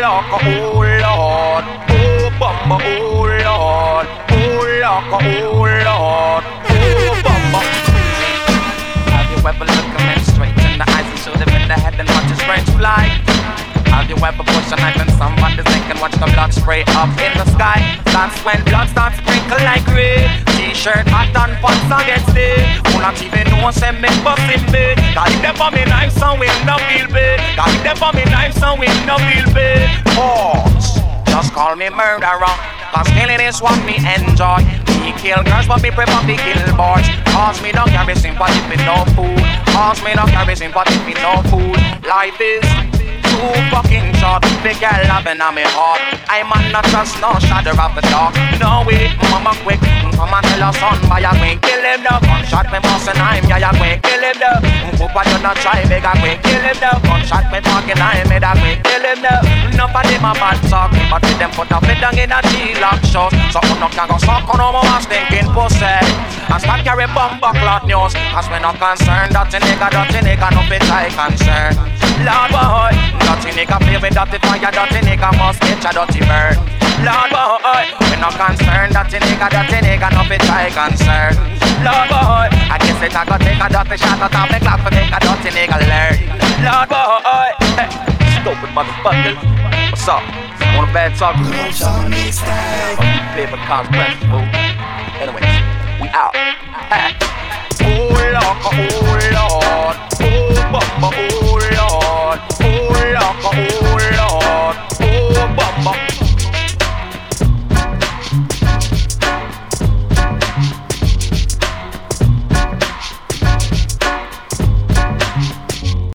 lock, oh Lord. Oh bumba, oh Lord. Oh lock, oh Lord. Oh bumba. Have you ever looked a man straight in the eyes and shoot him in the head and watch his brains fly? Have you ever pushed a knife in somebody's neck and watch the blood spray up in the sky? That's when blood starts sprinkle like rain. T-shirt hot and pants get stiff. Who not even know say me bustin' big. Got it for me knife so we no feel big. Got it for me knife so we no feel big. Pause. Just call me murderer. Cause killing is what me enjoy. Me kill girls, but me prefer to kill boys. Cause me don't carry sympathy for no fool. Cause me don't carry sympathy for no fool. Life is too Big girl loving on me heart. I'm not trust no shadow of the dark. No way, mama quick. Come and tell your son by a quick. Kill him the gunshot me bustin' I'm yeah yeah quick. Kill him the. Papa you not try big a quick. Kill him the gunshot me talking I'm me that quick. Kill him the. Enough of them a bad talk, but with them put a fit down in a G-lock shot. So who no can go suck on no more stinking pussy. And start carry bomb clot news. Cause we not concerned the nigga, the nigga no fit I concern. Lord boy, dirty nigga play with dirty fire, dirty nigga must catch a dirty bird. Lord boy, we not concerned that the nigga, dirty nigga no fit I concern. Lord boy, I guess it I go take a dirty shot out of the clock to make a dirty nigga learn. Lord boy, hey, stupid motherfucker. What's up? Want a bad talk? Oh, Paper consequence, fool.